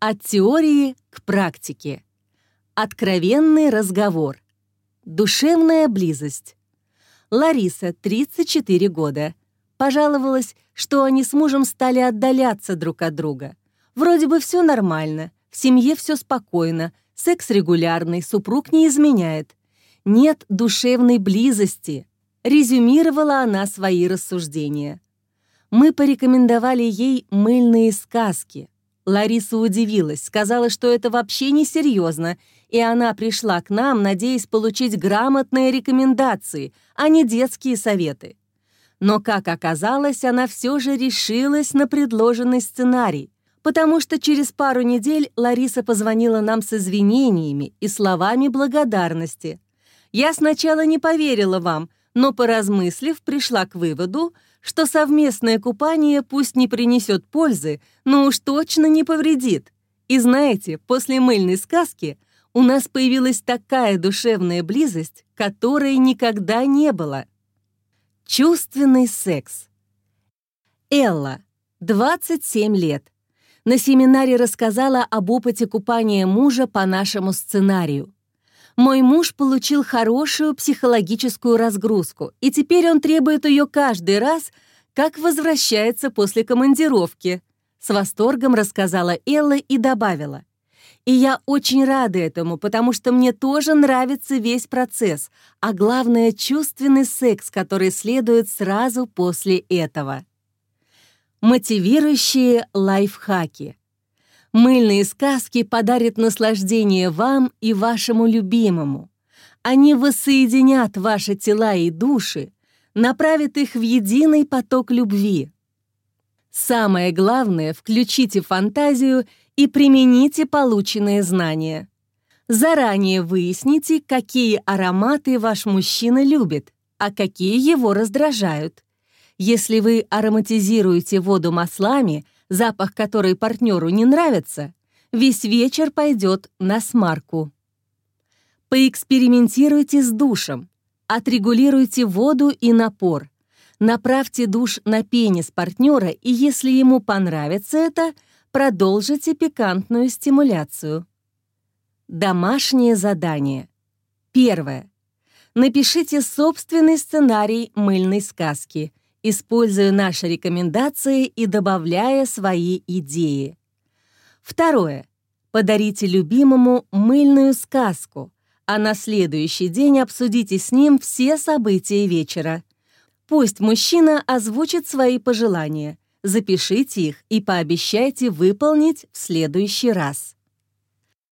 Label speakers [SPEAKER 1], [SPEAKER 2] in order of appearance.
[SPEAKER 1] От теории к практике. Откровенный разговор. Душевная близость. Лариса, 34 года. Пожаловалась, что они с мужем стали отдаляться друг от друга. Вроде бы все нормально, в семье все спокойно, секс регулярный, супруг не изменяет. Нет душевной близости, резюмировала она свои рассуждения. Мы порекомендовали ей мыльные сказки. Лариса удивилась, сказала, что это вообще не серьезно, и она пришла к нам, надеясь получить грамотные рекомендации, а не детские советы. Но, как оказалось, она все же решилась на предложенный сценарий, потому что через пару недель Лариса позвонила нам с извинениями и словами благодарности. Я сначала не поверила вам, но, поразмыслив, пришла к выводу, что совместное купание пусть не принесет пользы, но уж точно не повредит. И знаете, после мыльной сказки у нас появилась такая душевная близость, которой никогда не было. Чувственный секс. Элла, 27 лет. На семинаре рассказала об опыте купания мужа по нашему сценарию. Мой муж получил хорошую психологическую разгрузку, и теперь он требует ее каждый раз, как возвращается после командировки. С восторгом рассказала Элла и добавила. И я очень рада этому, потому что мне тоже нравится весь процесс, а главное — чувственный секс, который следует сразу после этого. Мотивирующие лайфхаки. Мыльные сказки подарят наслаждение вам и вашему любимому. Они воссоединят ваши тела и души, направят их в единый поток любви. Самое главное — включите фантазию и примените полученные знания. Заранее выясните, какие ароматы ваш мужчина любит, а какие его раздражают. Если вы ароматизируете воду маслами — запах которой партнеру не нравится, весь вечер пойдет на смарку. Поэкспериментируйте с душем, отрегулируйте воду и напор, направьте душ на пенис партнера и, если ему понравится это, продолжите пикантную стимуляцию. Домашнее задание. Первое. Напишите собственный сценарий мыльной сказки – используя наши рекомендации и добавляя свои идеи. Второе. Подарите любимому мыльную сказку, а на следующий день обсудите с ним все события вечера. Пусть мужчина озвучит свои пожелания, запишите их и пообещайте выполнить в следующий раз.